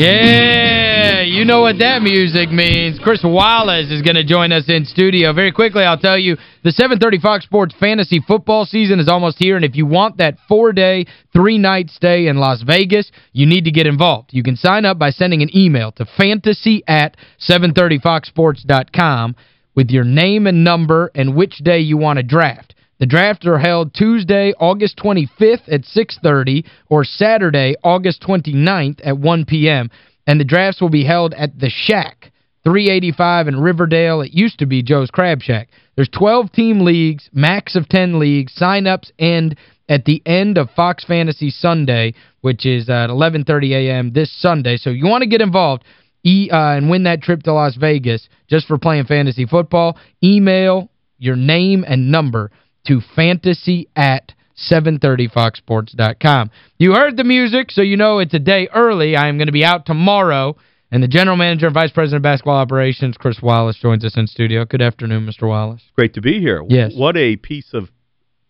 Yeah, you know what that music means. Chris Wallace is going to join us in studio. Very quickly, I'll tell you, the 730 Fox Sports fantasy football season is almost here, and if you want that four-day, three-night stay in Las Vegas, you need to get involved. You can sign up by sending an email to fantasy at 730foxsports.com with your name and number and which day you want to draft. The drafts are held Tuesday, August 25th at 6.30 or Saturday, August 29th at 1 p.m. And the drafts will be held at The Shack, 385 in Riverdale. It used to be Joe's Crab Shack. There's 12-team leagues, max of 10 leagues. Sign-ups end at the end of Fox Fantasy Sunday, which is at 11.30 a.m. this Sunday. So you want to get involved e uh, and win that trip to Las Vegas just for playing fantasy football, email your name and number to fantasy at 730foxsports.com. You heard the music, so you know it's a day early. I am going to be out tomorrow. And the general manager and vice president of basketball operations, Chris Wallace, joins us in studio. Good afternoon, Mr. Wallace. Great to be here. Yes. What a piece of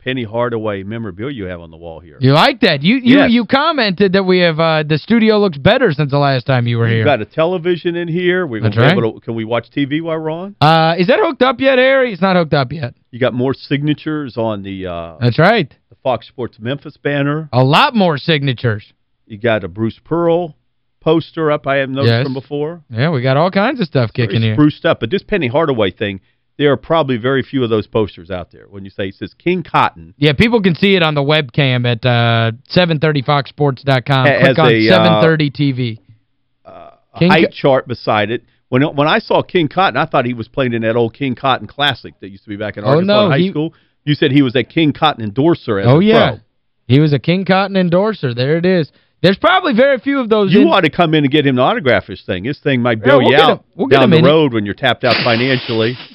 Penny Hardaway memorabilia you have on the wall here. You like that? You you Yes. you commented that we have uh, the studio looks better since the last time you were We've here. got a television in here. We're That's right. to, can we watch TV while we're on? Uh, is that hooked up yet, Harry? It's not hooked up yet. You got more signatures on the uh, That's right. the Fox Sports Memphis banner. A lot more signatures. You got a Bruce Pearl poster up I haven't noticed Yes. from before. Yeah, we got all kinds of stuff kicking Very here. spruced up. But this Penny Hardaway thing, there are probably very few of those posters out there. When you say it says King Cotton, Yeah, people can see it on the webcam at uh, 730foxsports.com. As Click on a, uh, 730 TV. uh, a King height Co- chart beside it. When when I saw King Cotton, I thought he was playing in that old King Cotton Classic that used to be back in Oh, Arkansas no, High he- School. You said he was a King Cotton endorser as Oh, yeah. pro. He was a King Cotton endorser. There it is. There's probably very few of those. You ought to come in and get him to autograph his thing. His thing might Yeah, bail we'll you out we'll down the road when you're tapped out financially.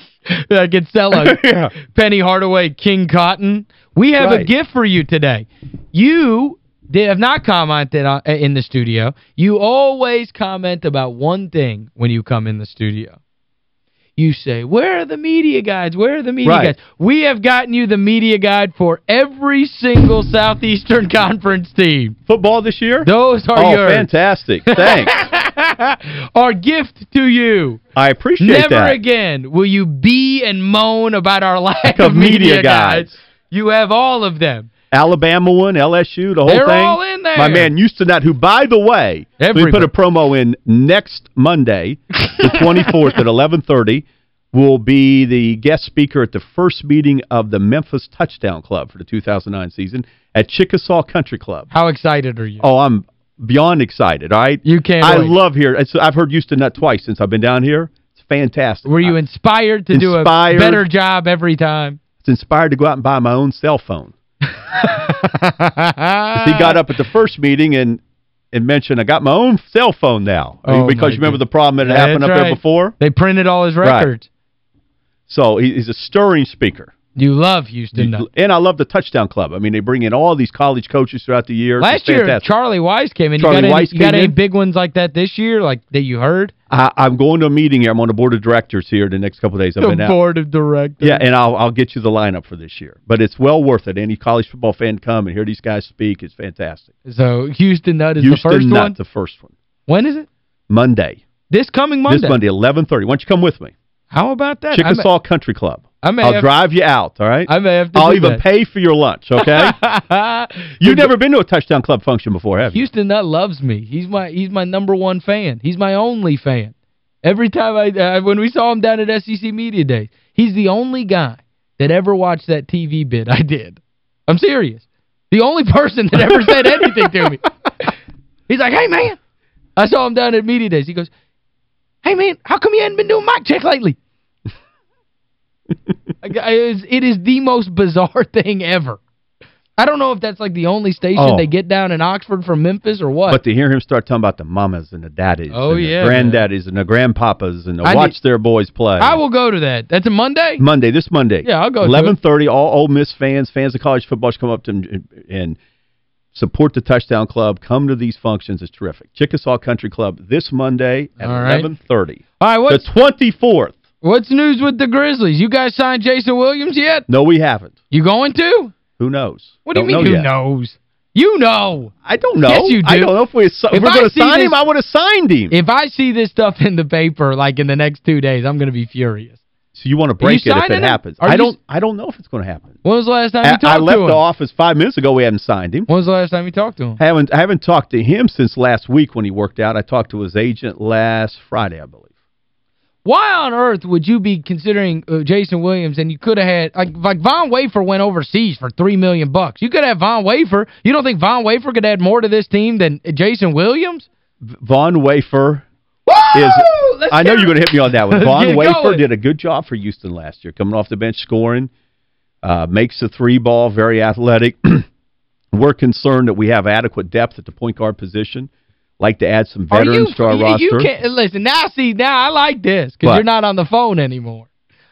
I could sell a Yeah. Penny Hardaway King Cotton. We have a gift for you today. You have not commented on, in the studio. You always comment about one thing when you come in the studio. You say, where are the media guides? Where are the media Right. guides? We have gotten you the media guide for every single Southeastern Conference team. Football this year? Those are oh, yours. fantastic. Thanks. Our gift to you. I appreciate Never that. Never again will you be and moan about our lack Of of media media guides. guides. You have all of them. Alabama one, LSU, the whole They're thing. all in there. My man Houston Nutt, who, by the way, we put a promo in next Monday, the 24th at 1130, will be the guest speaker at the first meeting of the Memphis Touchdown Club for the 2009 season at Chickasaw Country Club. How excited are you? Oh, I'm beyond excited, all right? You can't I wait. love here. I've heard Houston Nutt twice since I've been down here. It's fantastic. Were you inspired to do a better job every time? It's inspired to go out and buy my own cell phone. he got up at the first meeting and and mentioned, I got my own cell phone now. Oh, because you remember the problem that That's happened up right. there before? They printed all his Right. records. So he- he's a stirring speaker. You love Houston Nutt. And I love the Touchdown Club. I mean, they bring in all these college coaches throughout the year. Last year. Charlie Weis came in. Charlie you got Weis any, you got any big ones like that this year, like that you heard? I, I'm going to a meeting here. I'm on the board of directors here the next couple of days. I've The been out. board of directors. Yeah, and I'll I'll get you the lineup for this year. But it's well worth it. Any college football fan come and hear these guys speak. It's fantastic. So Houston Nutt is Houston the first Nutt, one? the first one. When is it? Monday. This coming Monday? This Monday, 11:30. Why don't you come with me? How about that? Chickasaw Country Club. I may I'll drive you out, all right? I may have to I'll even that. pay for your lunch, okay? You've never been to a touchdown club function before, have you? Houston Nutt loves me. He's my he's my number one fan. He's my only fan. Every time I uh, when we saw him down at SEC Media Days, he's the only guy that ever watched that TV bit I did. I'm serious. The only person that ever said anything to me. He's like, "Hey man." I saw him down at Media Days. He goes, "Hey man, how come you hadn't been doing mic check lately?" I- it is, the most bizarre thing ever. I don't know if that's like the only station Oh. they get down in Oxford from Memphis or what. But to hear him start talking about the mamas and the daddies Oh, and yeah, the granddaddies and the grandpapas and the I watch need- their boys play. I will go to that. That's a Monday? Monday, this Monday. Yeah, I'll go to 11:30 all Ole Miss fans, fans of college football should come up to and support the Touchdown Club. Come to these functions. It's terrific. Chickasaw Country Club this Monday at All right. 11:30. All right, what's, The 24th. What's news with the Grizzlies? You guys signed Jason Williams yet? No, we haven't. You going to? Who knows? What do you Don't mean know who yet. knows? You know. I don't know. Yes, you do. I do. don't know if, we, if If we're going to sign this- him. I would have signed him. If I see this stuff in the paper like in the next two days, I'm going to be furious. so you want to break it if it him? happens. Are I don't I don't know if it's going to happen. When was the last time I, you talked to him? I left the office 5 minutes ago. We hadn't signed him. When was the last time you talked to him? I haven't I haven't talked to him since last week when he worked out. I talked to his agent last Friday, I believe. Why on earth would you be considering uh, Jason Williams and you could have had like like Von Wafer went overseas for 3 million bucks. You could have Von Wafer. You don't think Von Wafer could add more to this team than Jason Williams? Von Wafer is Let's I know get- you're going to hit me on that one. Von Wafer going. did a good job for Houston last year, coming off the bench scoring, uh, makes the three ball, very athletic. We're concerned that we have adequate depth at the point guard position. Like to add some veterans you, to our you, roster. You can't, listen, now see, now I like this because you're not on the phone anymore.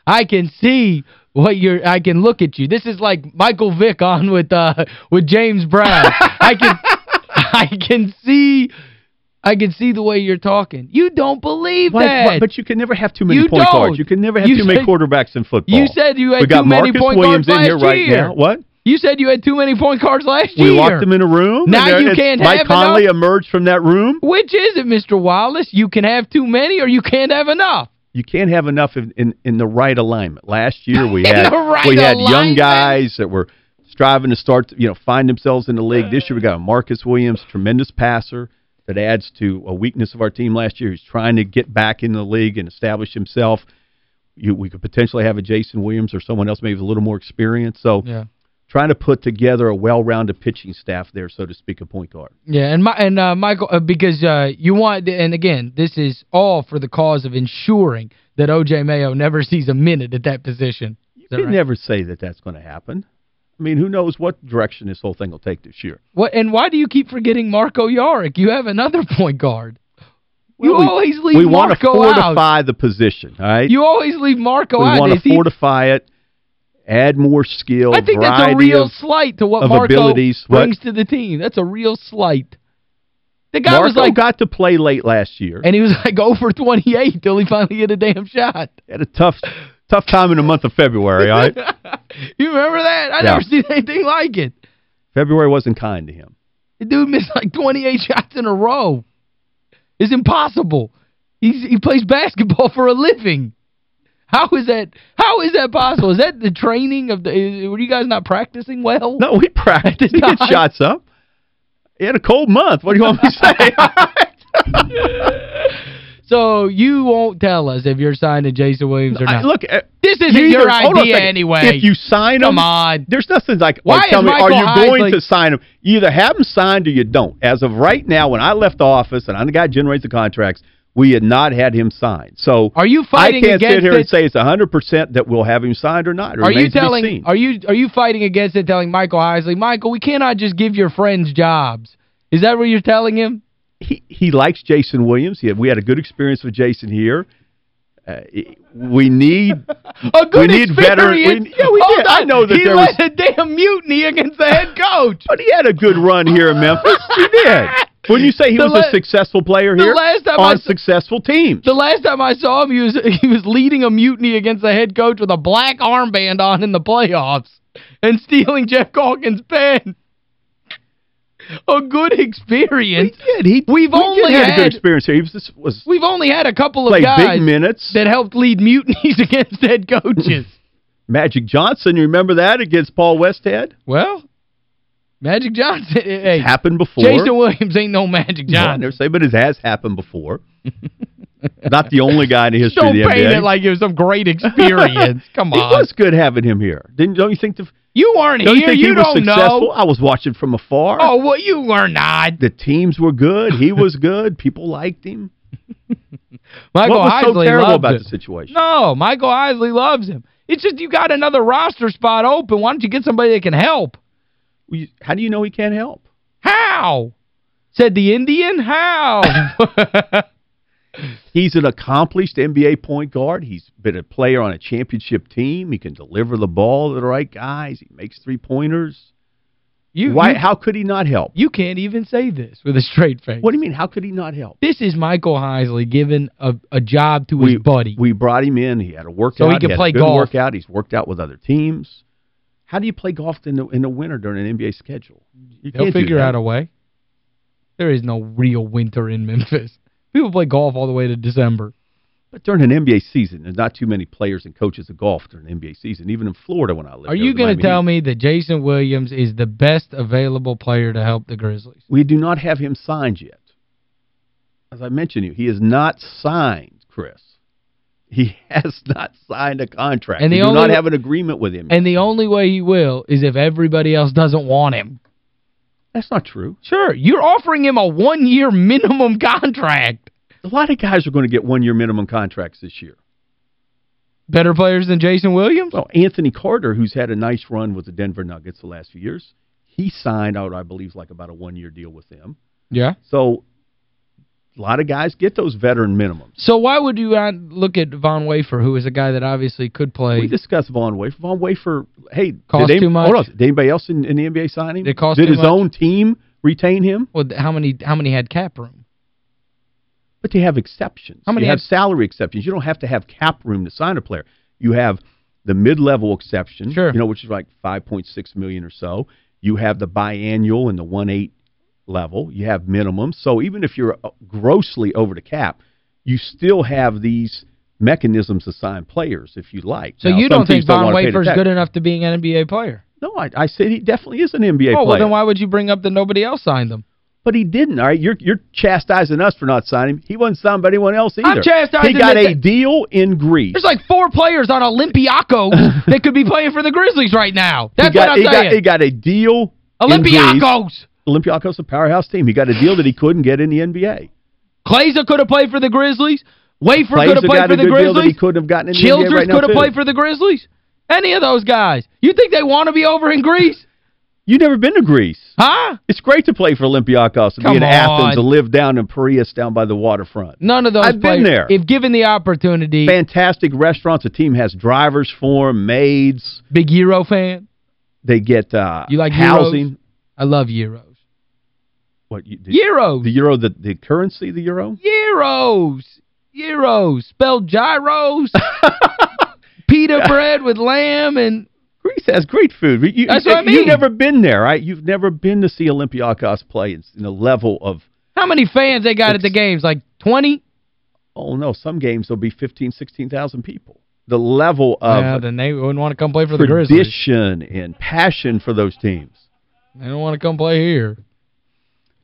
I can see what you're, I can look at you. This is like Michael Vick on with uh with James Brown. I can I can see I can see the way you're talking. You don't believe Why- that. why- but you can never have too many You point don't. guards. You can never have You too many quarterbacks in football. you said you had too many Marcus point Williams guards in here right year. now. What? You said you had too many point guards last We year. We locked them in a room. Now there- you can't Mike have Conley enough? emerged from that room. Which is it, Mr. Wallace? You can have too many or you can't have enough. You can't have enough in, in, in the right alignment. Last year we had right we had young guys that were striving to start, you know, find themselves in the league. This year we got Marcus Williams, tremendous passer that adds to a weakness of our team last year. He's trying to get back in the league and establish himself. You, we could potentially have a Jason Williams or someone else maybe with a little more experience. So Yeah. Trying to put together a well-rounded pitching staff there, so to speak, a point guard. Yeah, and my and uh, Michael uh, because uh, you want and again, this is all for the cause of ensuring that O.J. Mayo never sees a minute at that position. Is You can right? never say that that's going to happen. I mean, who knows what direction this whole thing will take this year. What and why do you keep forgetting Marko Jaric? You have another point guard. You Well, we- always leave we want to Marko out. fortify the position, all right? You always leave Marko we out. We want to fortify it, add more skill, I think that's a real of- slight to what Marko abilities. What? brings to the team. That's a real slight. The guy was Marko like got to play late last year. and he was like 0 for 28 till he finally hit a damn shot. had a tough tough time in the month of February, all right? you remember that? I Yeah. never seen anything like it. February wasn't kind to him. The dude missed like 28 shots in a row. It's impossible. He's, he plays basketball for a living. How is that how is that possible? Is that the training of the is, were you guys not practicing well? No, we practiced. He time. get shots up. He had a cold month. What do you want me to say? So you won't tell us if you're signing Jason Williams or I- not. look, uh, this isn't your either- hold idea anyway. If you sign him, Come on. There's nothing like, Why like tell me, are you going Heisley- to sign him? You either have him signed or you don't. As of right now, when I left the office and I'm the guy who generates the contracts, we had not had him signed. So Are you fighting I can't sit against here and say it's 100% that we'll have him signed or not. It Are you remains to be telling are you are you fighting against it telling Michael Heisley, "Michael, we cannot just give your friends jobs." Is that what you're telling him? he he likes Jason Williams. He had, we had a good experience with Jason here. Uh, we need A good We need veteran- we- yeah, we did. I know that he there led was- a damn mutiny against the head coach. but he had a good run here in Memphis. He did. When you say he The was a successful player the here last time I on successful teams. The last time I saw him, he was he was leading a mutiny against the head coach with a black armband on in the playoffs and stealing Jeff Calkins' pen. A good He experience. did. He We've we only did have a had- good experience here. He was was We've only had a couple of guys big minutes. that helped lead mutinies against head coaches. Magic Johnson, you remember that against Paul Westhead? well, Magic Johnson, hey, Happened before. Jason Williams ain't no Magic No, Johnson. never say, but it has happened before. Not the only guy in the history Don't of the paint it like it was some great experience. Come on. It was good having him here. Didn't don't you think the you weren't don't you here. think You he don't successful? know. I was watching from afar. Oh, well, you were not. The teams were good. He was good. People liked him. Michael what was so terrible about him. the situation? No, Michael Heisley loves him. It's just you got another roster spot open. Why don't you get somebody that can help? How do you know he can't help? How? Said the Indian? How? He's an accomplished NBA point guard. He's been a player on a championship team. He can deliver the ball to the right guys. He makes three-pointers. you, Why? you, How could he not help? you can't even say this with a straight face. What do you mean? How could he not help? This is Michael Heisley giving a, a job to we, his buddy. We brought him in. He had a workout. So he could had play golf. workout. He's worked out with other teams. How do you play golf in the, in the winter during an NBA schedule? You They'll figure out a way. There is no real winter in Memphis. People play golf all the way to December. But during an NBA season, there's not too many players and coaches of golf during an NBA season. Even in Florida when I lived Are you going to tell me that Jason Williams is the best available player to help the Grizzlies? We do not have him signed yet. As I mentioned to you, he is not signed, Chris. He has not signed a contract. And we the do not have an agreement with him. And the only way he will is if everybody else doesn't want him. That's not true. Sure, you're offering him a one-year minimum contract. A lot of guys are going to get one-year minimum contracts this year. Better players than Jason Williams? Well, Anthony Carter, who's had a nice run with the Denver Nuggets the last few years, he signed out, I believe, like about a one-year deal with them. Yeah. So a lot of guys get those veteran minimums. So why would you look at Von Wafer, who is a guy that obviously could play? We discussed Von Wafer. Von Wafer, hey, Cost did, too much? Hold on, did anybody else in, in the NBA sign him? It cost Did his much? own team retain him? Well, how many how many had cap room? But they have exceptions. How many you have have- salary exceptions. You don't have to have cap room to sign a player. You have the mid-level exception, Sure. you know, which is like 5.6 million or so. You have the biannual and the 1.8 level. You have minimums. So even if you're uh, grossly over the cap, you still have these mechanisms to sign players if you like. So Now, you don't think Von Wafer's good enough to being an NBA player? No, I, I said he definitely is an NBA oh, player. well, then why would you bring up that nobody else signed them? But he didn't, all right? You're you're chastising us for not signing him. He wasn't signed by anyone else either. I'm chastising He got a deal in Greece. There's like four players on Olympiacos that could be playing for the Grizzlies right now. That's got, what I'm he got, saying. he got a deal in Olympiacos! Olympiacos a powerhouse team. He got a deal that he couldn't get in the NBA. Kleiza could have played for the Grizzlies. Wafer could have played for the Grizzlies. he couldn't have gotten in Childress right could have played for the Grizzlies. Any of those guys. You think they want to be over in Greece? You've never been to Greece. Huh? It's great to play for Olympiacos and Come be in Athens on. and live down in Piraeus down by the waterfront. None of those I've players- been there. If given the opportunity, Fantastic restaurants. The team has drivers for 'em, maids. big Euro fan. They get uh, You like housing. Euros? I love Euros. What, you, the, Euros. the euro, the, the currency, the euro? Euros. Euros. Spelled gyros. Pita bread with lamb and Greece has great food. You, you- That's what I mean. You've never been there, right? You've never been to see Olympiacos play in, in a level of, how many fans they got at the games? Like 20? oh, no, some games there'll be 15, 16,000 people. The level of yeah, then they wouldn't want to come play for the Grizzlies. tradition and passion for those teams. They don't want to come play here.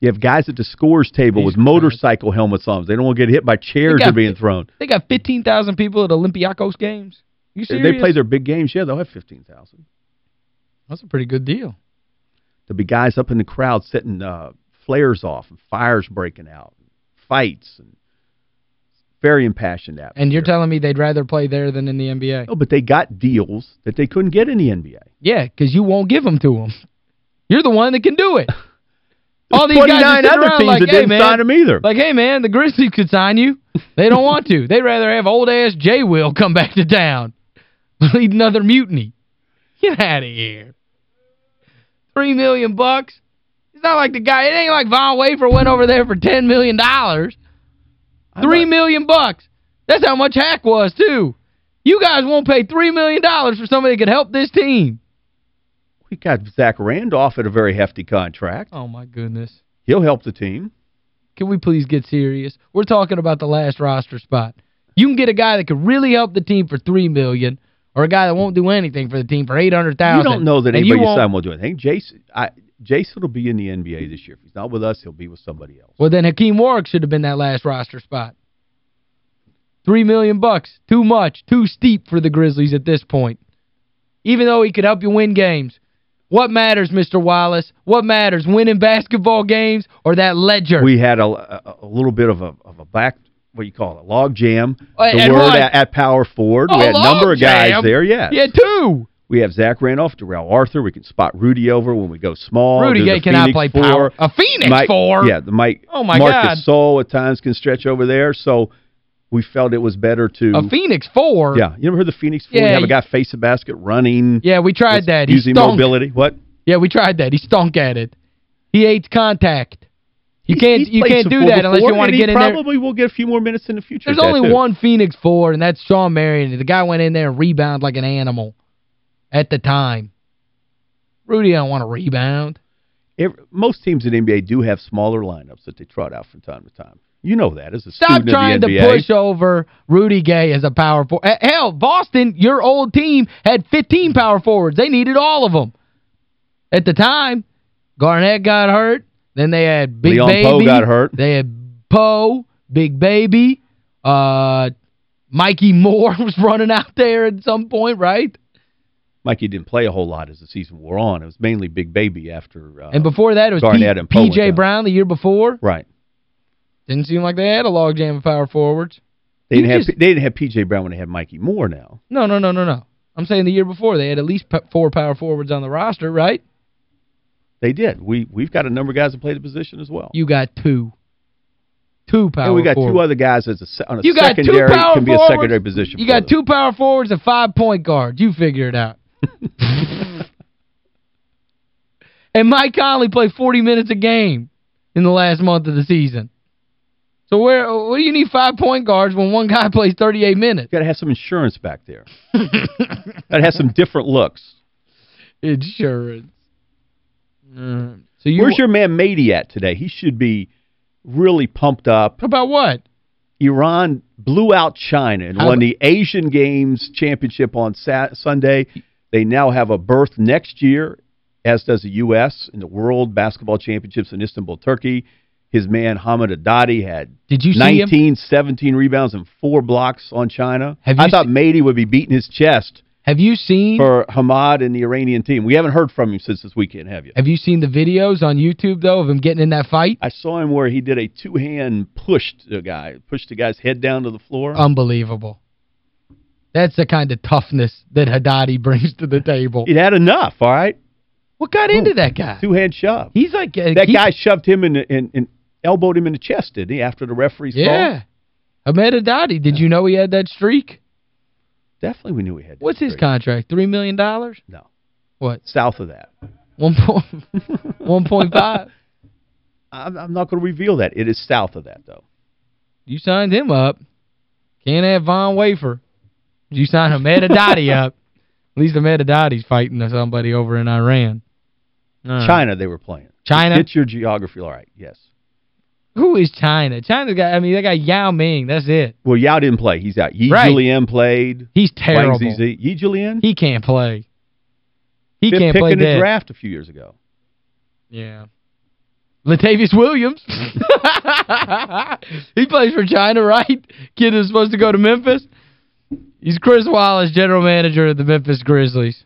You have guys at the scores table Jesus with motorcycle helmets on. They don't want to get hit by chairs They that got- are being thrown. They got 15,000 people at Olympiacos games. You If serious? they play their big games, yeah, they'll have 15,000. That's a pretty good deal. There'll be guys up in the crowd setting uh, flares off and fires breaking out, and fights, and very impassioned atmosphere. And you're telling me they'd rather play there than in the NBA? No, but they got deals that they couldn't get in the NBA. Yeah, because you won't give them to them. You're the one that can do it. All these There's guys 29 are sitting other around teams like, that hey, didn't man, sign them either. Like, hey, man, the Grizzlies could sign you. They don't want to. They'd rather have old-ass J. Will come back to town. Lead another mutiny. Get out of here. Three million bucks. It's not like the guy, it ain't like Von Wafer went over there for $10 million. dollars. Three million bucks. That's how much Hack was, too. You guys won't pay $3 million for somebody that could help this team. We got Zach Randolph at a very hefty contract. Oh, my goodness. He'll help the team. Can we please get serious? We're talking about the last roster spot. You can get a guy that could really help the team for 3 million or a guy that won't do anything for the team for 800,000. You don't know that and you anybody won't- will do anything. Jason, I, Jason will be in the NBA this year. If he's not with us, he'll be with somebody else. Well, then Hakim Warrick should have been that last roster spot. 3 million bucks. Too much. Too steep for the Grizzlies at this point. Even though he could help you win games. What matters, Mr. Wallace? What matters? Winning basketball games or that ledger? We had a, a, a little bit of a, of a back, what do you call it, a log jam. Uh, the word at, at power forward. Oh, we had a number of guys logjam. there, yeah. Yeah, two. We have Zach Randolph, Darrell Arthur. We can spot Rudy over when we go small. Rudy Gay the cannot play four. power. A Phoenix Mike, four? Yeah, the Mike Oh, my Marcus God. Sol at times can stretch over there. So we felt it was better to A Phoenix four? Yeah, you ever heard the Phoenix four? Yeah, you have a guy face a basket running. Yeah, we tried that. He using stunk. mobility. What? Yeah, we tried that. He stunk at it. He hates contact. You can't you can't do that unless you want to get in there. probably will get a few more minutes in the future. There's only too. one Phoenix four, and that's Shawn Marion. The guy went in there and rebounded like an animal at the time. Rudy don't want to rebound. Every, most teams in the NBA do have smaller lineups that they trot out from time to time. You know that as a Stop trying to push over Rudy Gay as a power forward. Hell, Boston, your old team, had 15 power forwards. They needed all of them. At the time, Garnett got hurt. Then they had Big Leon Baby. Powe got hurt. They had Powe, Big Baby. Uh, Mikki Moore was running out there at some point, right? Mikki didn't play a whole lot as the season wore on. It was mainly Big Baby after uh, And before that, it was Garnett P- and P.J. Brown the year before. Right. Didn't seem like they had a logjam of power forwards. They didn't have just- they didn't have P.J. Brown when they had Mikki Moore now. No, no, no, no, no. I'm saying the year before, they had at least four power forwards on the roster, right? They did. We we've got a number of guys that play the position as well. You got two. Two power and we got forwards. two other guys as a on a You got two secondary power can be a secondary position. You got them. two power forwards and five point guards. You figure it out. and Mike Conley played 40 minutes a game in the last month of the season. So where what do you need five point guards when one guy plays 38 minutes? You got to have some insurance back there. got to have some different looks. Insurance. Mm. So you Where's your man Mady at today? He should be really pumped up. About what? Iran blew out China and How- won the Asian Games championship on Sat Sunday. They now have a berth next year, as does the U.S., in the World Basketball Championships in Istanbul, Turkey. His man Hamed Haddadi had Did you 19, 17 rebounds and four blocks on China. Have you I thought Mady would be beating his chest Have you seen for Hamed and the Iranian team. We haven't heard from him since this weekend, have you? Have you seen the videos on YouTube though of him getting in that fight? I saw him where he did a two-hand push to the guy, pushed the guy's head down to the floor. Unbelievable. That's the kind of toughness that Haddadi brings to the table. It had enough, all right? What got into that guy? Two-hand shove. He's like uh, That he- guy shoved him in, in, in elbowed him in the chest, didn't he, after the referee's call? Yeah. Ahmed Haddadi, did you know he had that streak? Definitely we knew he had that What's his contract? 3 million? dollars? No. What? South of that. One point, 1.5? I'm, I'm not going to reveal that. It is south of that, though. You signed him up. Can't have Von Wafer. You signed Ahmed Haddadi up. At least Ahmed Haddadi's fighting somebody over in Iran. Right. China they were playing. China? Get your geography all right, yes. Who is China? China's got, I mean, they got Yao Ming. That's it. Well, Yao didn't play. He's out. Yi Right. Jianlian played. He's terrible. Yi Jianlian? He can't play. He Fifth can't play in the draft a few years ago. Yeah. Latavious Williams. he plays for China, right? Kid is supposed to go to Memphis. He's Chris Wallace, general manager of the Memphis Grizzlies.